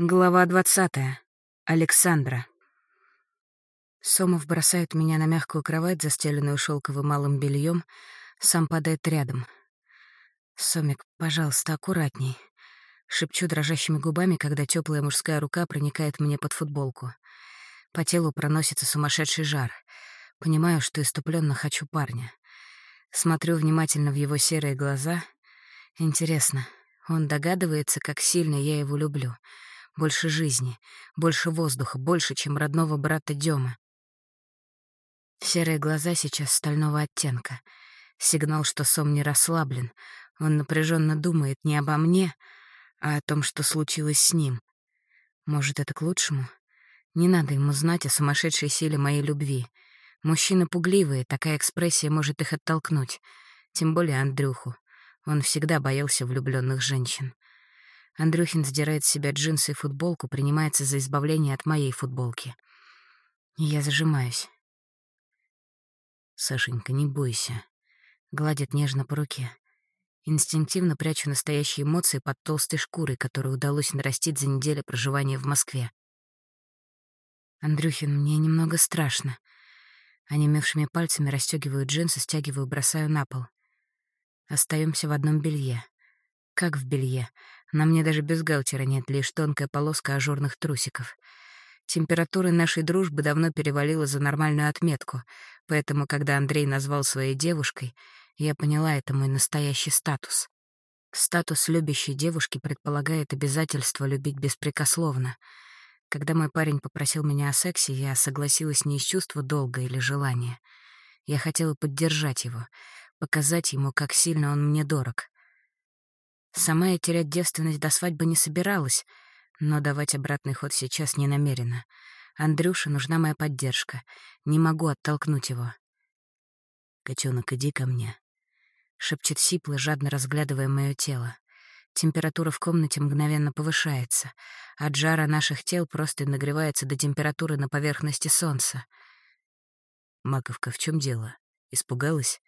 Глава двадцатая. Александра. Сомов бросает меня на мягкую кровать, застеленную шелковым малым бельем, сам падает рядом. «Сомик, пожалуйста, аккуратней», — шепчу дрожащими губами, когда теплая мужская рука проникает мне под футболку. По телу проносится сумасшедший жар. Понимаю, что иступленно хочу парня. Смотрю внимательно в его серые глаза. Интересно, он догадывается, как сильно я его люблю — больше жизни, больше воздуха, больше, чем родного брата Дёма. Серые глаза сейчас стального оттенка. Сигнал, что Сом не расслаблен. Он напряженно думает не обо мне, а о том, что случилось с ним. Может, это к лучшему? Не надо ему знать о сумасшедшей силе моей любви. Мужчины пугливые, такая экспрессия может их оттолкнуть. Тем более Андрюху. Он всегда боялся влюбленных женщин. Андрюхин сдирает с себя джинсы и футболку, принимается за избавление от моей футболки. И я зажимаюсь. «Сашенька, не бойся», — гладит нежно по руке. Инстинктивно прячу настоящие эмоции под толстой шкурой, которую удалось нарастить за неделю проживания в Москве. «Андрюхин, мне немного страшно». Онемевшими пальцами расстегиваю джинсы, стягиваю, бросаю на пол. Остаемся в одном белье. Как в белье. На мне даже бюстгальтера нет, лишь тонкая полоска ажурных трусиков. Температура нашей дружбы давно перевалила за нормальную отметку, поэтому, когда Андрей назвал своей девушкой, я поняла, это мой настоящий статус. Статус любящей девушки предполагает обязательство любить беспрекословно. Когда мой парень попросил меня о сексе, я согласилась не из чувства долга или желания. Я хотела поддержать его, показать ему, как сильно он мне дорог — Сама я терять девственность до свадьбы не собиралась, но давать обратный ход сейчас не намерена. Андрюше нужна моя поддержка. Не могу оттолкнуть его. «Котёнок, иди ко мне», — шепчет сипло, жадно разглядывая мое тело. Температура в комнате мгновенно повышается. От жара наших тел просто нагревается до температуры на поверхности солнца. «Маковка, в чем дело? Испугалась?»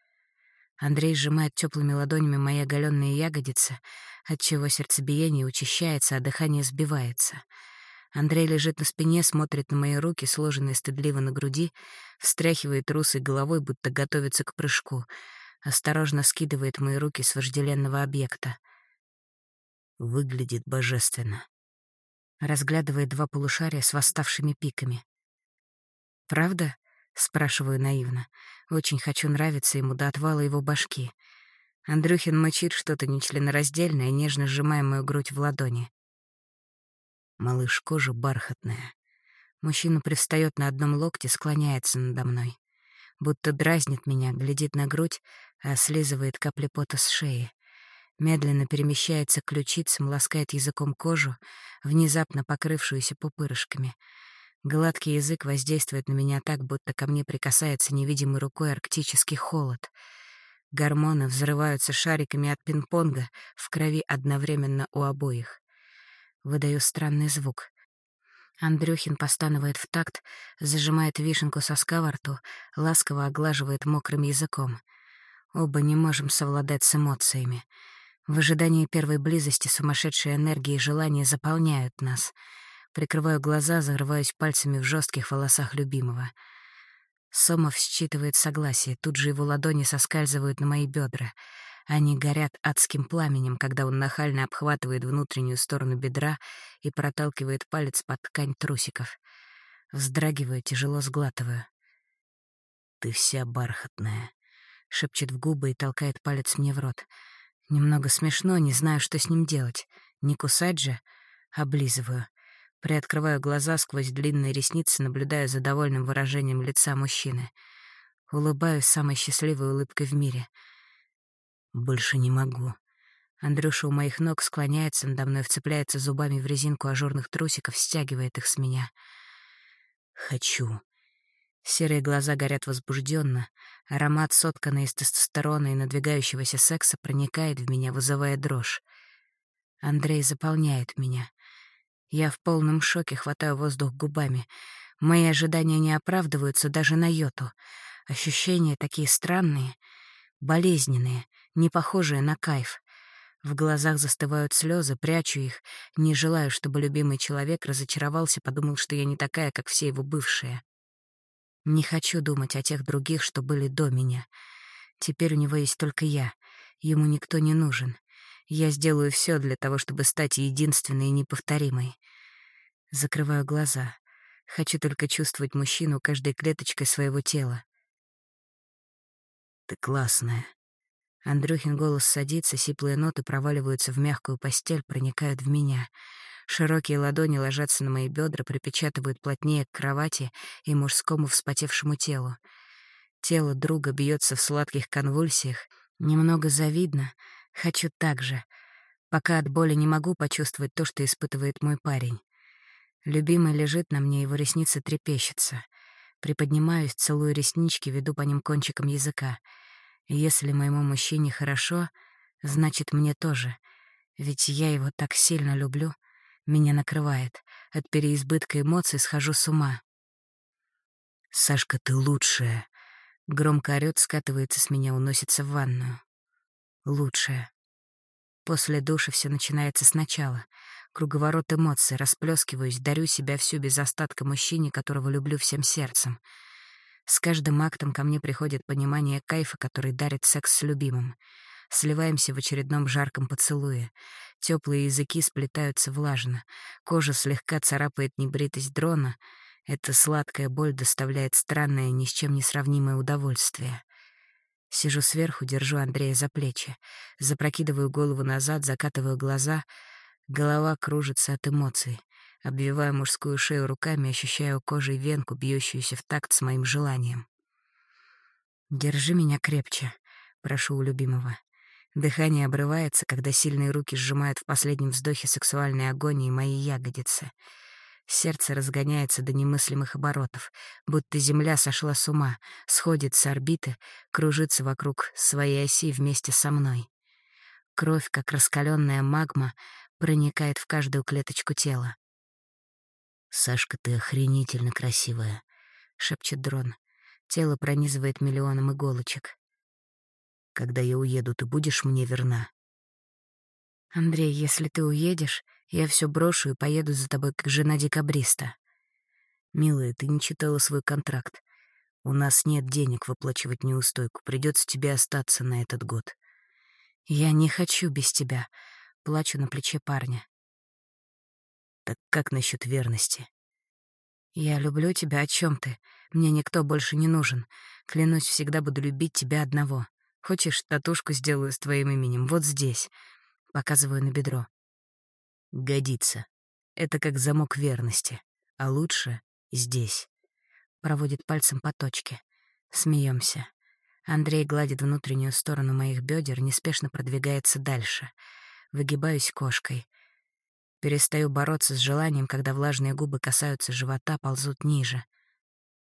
Андрей сжимает теплыми ладонями мои оголенные ягодицы, отчего сердцебиение учащается, а дыхание сбивается. Андрей лежит на спине, смотрит на мои руки, сложенные стыдливо на груди, встряхивает русой головой, будто готовится к прыжку, осторожно скидывает мои руки с вожделенного объекта. Выглядит божественно. Разглядывает два полушария с восставшими пиками. «Правда?» — спрашиваю наивно. Очень хочу нравиться ему до отвала его башки. Андрюхин мычит что-то нечленораздельное, нежно сжимая мою грудь в ладони. Малыш, кожа бархатная. Мужчина привстает на одном локте, склоняется надо мной. Будто дразнит меня, глядит на грудь, а слизывает капли пота с шеи. Медленно перемещается к ключицам, ласкает языком кожу, внезапно покрывшуюся пупырышками — Гладкий язык воздействует на меня так, будто ко мне прикасается невидимой рукой арктический холод. Гормоны взрываются шариками от пинг-понга в крови одновременно у обоих. Выдаю странный звук. Андрюхин постанывает в такт, зажимает вишенку соска во ласково оглаживает мокрым языком. Оба не можем совладать с эмоциями. В ожидании первой близости сумасшедшие энергии и желания заполняют нас — Прикрываю глаза, зарываюсь пальцами в жестких волосах любимого. Сомов считывает согласие, тут же его ладони соскальзывают на мои бедра. Они горят адским пламенем, когда он нахально обхватывает внутреннюю сторону бедра и проталкивает палец под ткань трусиков. Вздрагиваю, тяжело сглатываю. «Ты вся бархатная», — шепчет в губы и толкает палец мне в рот. Немного смешно, не знаю, что с ним делать. Не кусать же. Облизываю. Приоткрываю глаза сквозь длинные ресницы, наблюдая за довольным выражением лица мужчины. Улыбаюсь самой счастливой улыбкой в мире. Больше не могу. Андрюша у моих ног склоняется надо мной, вцепляется зубами в резинку ажурных трусиков, стягивает их с меня. Хочу. Серые глаза горят возбужденно, аромат, сотканный из тестостерона и надвигающегося секса, проникает в меня, вызывая дрожь. Андрей заполняет меня. Я в полном шоке хватаю воздух губами. Мои ожидания не оправдываются даже на йоту. Ощущения такие странные, болезненные, не похожие на кайф. В глазах застывают слезы, прячу их, не желаю, чтобы любимый человек разочаровался, подумал, что я не такая, как все его бывшие. Не хочу думать о тех других, что были до меня. Теперь у него есть только я. Ему никто не нужен. Я сделаю все для того, чтобы стать единственной и неповторимой. Закрываю глаза. Хочу только чувствовать мужчину каждой клеточкой своего тела. «Ты классная». Андрюхин голос садится, сиплые ноты проваливаются в мягкую постель, проникают в меня. Широкие ладони ложатся на мои бедра, припечатывают плотнее к кровати и мужскому вспотевшему телу. Тело друга бьется в сладких конвульсиях. Немного завидно. Хочу так же. Пока от боли не могу почувствовать то, что испытывает мой парень. Любимый лежит на мне, его ресницы трепещутся. Приподнимаюсь, целую реснички, веду по ним кончиком языка. Если моему мужчине хорошо, значит, мне тоже. Ведь я его так сильно люблю. Меня накрывает. От переизбытка эмоций схожу с ума. «Сашка, ты лучшая!» Громко орёт, скатывается с меня, уносится в ванную. «Лучшая». После душа все начинается сначала. Круговорот эмоций, расплескиваюсь, дарю себя всю без остатка мужчине, которого люблю всем сердцем. С каждым актом ко мне приходит понимание кайфа, который дарит секс с любимым. Сливаемся в очередном жарком поцелуе. Теплые языки сплетаются влажно. Кожа слегка царапает небритость дрона. Эта сладкая боль доставляет странное, ни с чем не сравнимое удовольствие. Сижу сверху, держу Андрея за плечи. Запрокидываю голову назад, закатываю глаза — Голова кружится от эмоций. Обвиваю мужскую шею руками, ощущаю кожей венку, бьющуюся в такт с моим желанием. «Держи меня крепче», — прошу у любимого. Дыхание обрывается, когда сильные руки сжимают в последнем вздохе сексуальной агонии мои ягодицы. Сердце разгоняется до немыслимых оборотов, будто земля сошла с ума, сходит с орбиты, кружится вокруг своей оси вместе со мной. Кровь, как раскаленная магма, проникает в каждую клеточку тела. «Сашка, ты охренительно красивая», — шепчет дрон. Тело пронизывает миллионом иголочек. «Когда я уеду, ты будешь мне верна?» «Андрей, если ты уедешь, я все брошу и поеду за тобой, как жена декабриста». «Милая, ты не читала свой контракт. У нас нет денег выплачивать неустойку. Придется тебе остаться на этот год». «Я не хочу без тебя плачу на плече парня. «Так как насчет верности?» «Я люблю тебя, о чем ты? Мне никто больше не нужен. Клянусь, всегда буду любить тебя одного. Хочешь, татушку сделаю с твоим именем? Вот здесь». Показываю на бедро. «Годится. Это как замок верности. А лучше здесь». Проводит пальцем по точке. Смеемся. Андрей гладит внутреннюю сторону моих бедер, неспешно продвигается дальше — выгибаюсь кошкой. Перестаю бороться с желанием, когда влажные губы касаются живота, ползут ниже.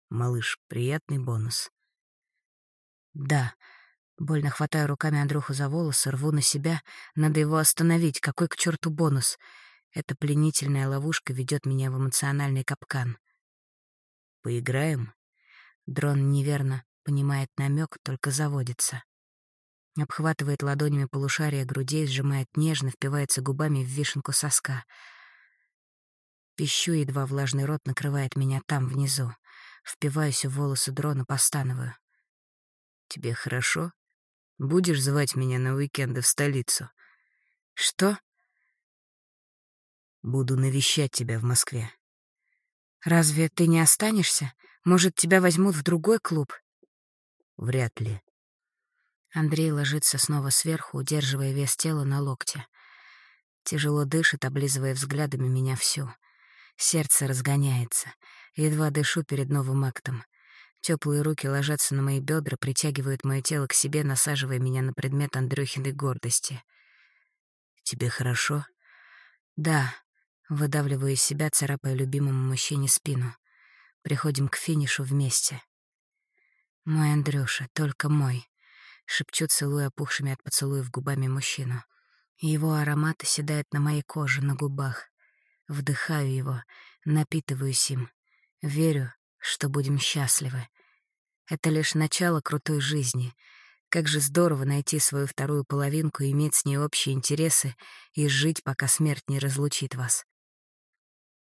«Малыш, приятный бонус». «Да». Больно хватаю руками Андрюху за волосы, рву на себя. Надо его остановить. Какой к черту бонус? Эта пленительная ловушка ведет меня в эмоциональный капкан. «Поиграем?» Дрон неверно понимает намек, только заводится. Обхватывает ладонями полушария грудей, сжимает нежно, впивается губами в вишенку соска. Пищу, едва влажный рот накрывает меня там, внизу. Впиваюсь в волосы дрона, постановую. «Тебе хорошо? Будешь звать меня на уикенды в столицу?» «Что?» «Буду навещать тебя в Москве». «Разве ты не останешься? Может, тебя возьмут в другой клуб?» «Вряд ли. Андрей ложится снова сверху, удерживая вес тела на локте. Тяжело дышит, облизывая взглядами меня всю. Сердце разгоняется. Едва дышу перед новым актом. Теплые руки ложатся на мои бедра, притягивают мое тело к себе, насаживая меня на предмет Андрюхиной гордости. «Тебе хорошо?» «Да», — выдавливаю из себя, царапая любимому мужчине спину. Приходим к финишу вместе. Мой Андрюша, только мой шепчу, целуя опухшими от поцелуев губами мужчину. Его аромат оседает на моей коже, на губах. Вдыхаю его, напитываюсь им. Верю, что будем счастливы. Это лишь начало крутой жизни. Как же здорово найти свою вторую половинку, иметь с ней общие интересы и жить, пока смерть не разлучит вас.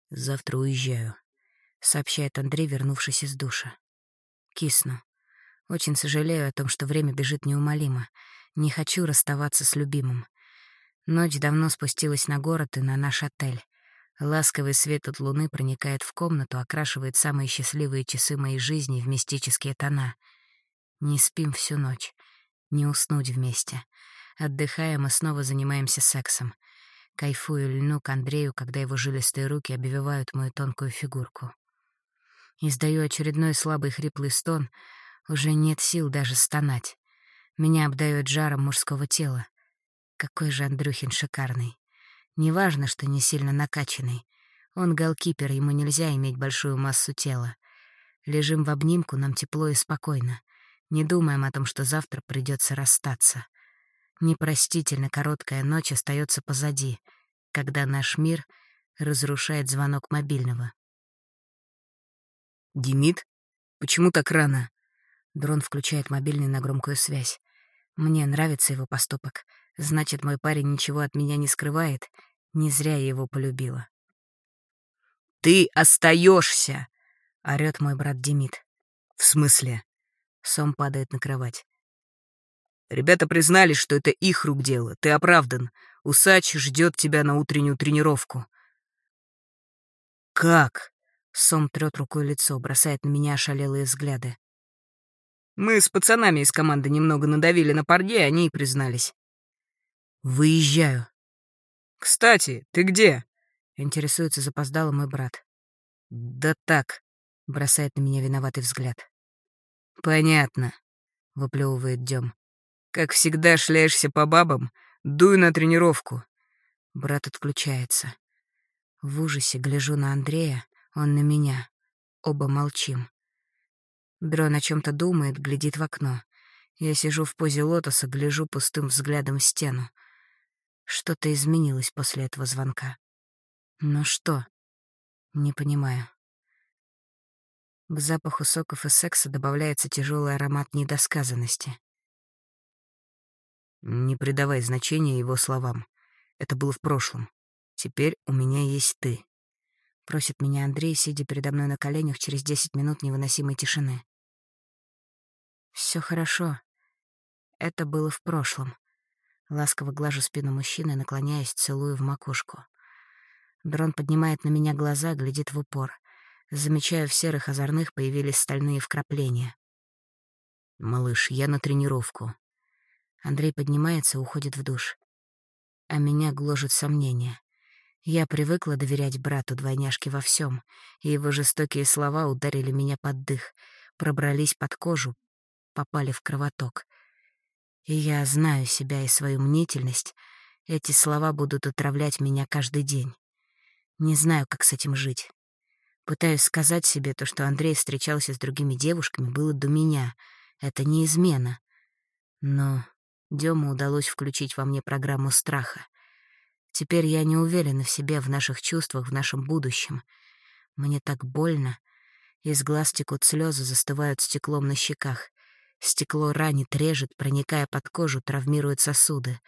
«Завтра уезжаю», — сообщает Андрей, вернувшись из душа. Кисну. Очень сожалею о том, что время бежит неумолимо. Не хочу расставаться с любимым. Ночь давно спустилась на город и на наш отель. Ласковый свет от луны проникает в комнату, окрашивает самые счастливые часы моей жизни в мистические тона. Не спим всю ночь. Не уснуть вместе. Отдыхаем и снова занимаемся сексом. Кайфую льну к Андрею, когда его жилистые руки обвивают мою тонкую фигурку. Издаю очередной слабый хриплый стон. Уже нет сил даже стонать. Меня обдает жаром мужского тела. Какой же Андрюхин шикарный. Неважно, что не сильно накачанный. Он голкипер, ему нельзя иметь большую массу тела. Лежим в обнимку, нам тепло и спокойно. Не думаем о том, что завтра придется расстаться. Непростительно короткая ночь остается позади, когда наш мир разрушает звонок мобильного. «Демид? Почему так рано?» Дрон включает мобильный на громкую связь. Мне нравится его поступок. Значит, мой парень ничего от меня не скрывает. Не зря я его полюбила. «Ты остаешься! орёт мой брат Демид. «В смысле?» Сом падает на кровать. «Ребята признались, что это их рук дело. Ты оправдан. Усач ждет тебя на утреннюю тренировку». «Как?» Сом трет рукой лицо, бросает на меня ошалелые взгляды. «Мы с пацанами из команды немного надавили на парде, они и признались». «Выезжаю». «Кстати, ты где?» — интересуется запоздало мой брат. «Да так», — бросает на меня виноватый взгляд. «Понятно», — выплевывает Дем. «Как всегда шляешься по бабам, дуй на тренировку». Брат отключается. В ужасе гляжу на Андрея, он на меня. Оба молчим. Дрон о чем то думает, глядит в окно. Я сижу в позе лотоса, гляжу пустым взглядом в стену. Что-то изменилось после этого звонка. Но что? Не понимаю. К запаху соков и секса добавляется тяжелый аромат недосказанности. Не придавай значения его словам. Это было в прошлом. Теперь у меня есть ты. Просит меня Андрей, сидя передо мной на коленях через десять минут невыносимой тишины. Все хорошо. Это было в прошлом. Ласково глажу спину мужчины, наклоняясь, целую в макушку. Дрон поднимает на меня глаза, глядит в упор — Замечаю, в серых озорных появились стальные вкрапления. «Малыш, я на тренировку». Андрей поднимается, уходит в душ. А меня гложет сомнение. Я привыкла доверять брату двойняшке во всем, и его жестокие слова ударили меня под дых, пробрались под кожу, попали в кровоток. И я знаю себя и свою мнительность. Эти слова будут отравлять меня каждый день. Не знаю, как с этим жить. Пытаюсь сказать себе то, что Андрей встречался с другими девушками, было до меня. Это не измена. Но Дёме удалось включить во мне программу страха. Теперь я не уверена в себе, в наших чувствах, в нашем будущем. Мне так больно. Из глаз текут слезы, застывают стеклом на щеках. Стекло ранит, режет, проникая под кожу, травмирует сосуды.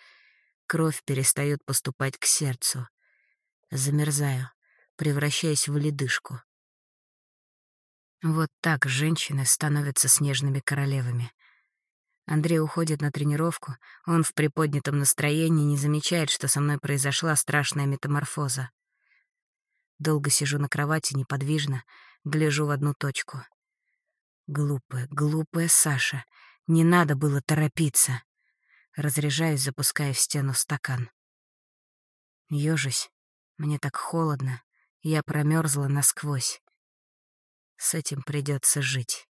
Кровь перестает поступать к сердцу. Замерзаю, превращаясь в ледышку. Вот так женщины становятся снежными королевами. Андрей уходит на тренировку, он в приподнятом настроении не замечает, что со мной произошла страшная метаморфоза. Долго сижу на кровати неподвижно, гляжу в одну точку. Глупая, глупая Саша. Не надо было торопиться. Разряжаюсь, запуская в стену стакан. Ёжись. Мне так холодно. Я промерзла насквозь. С этим придется жить.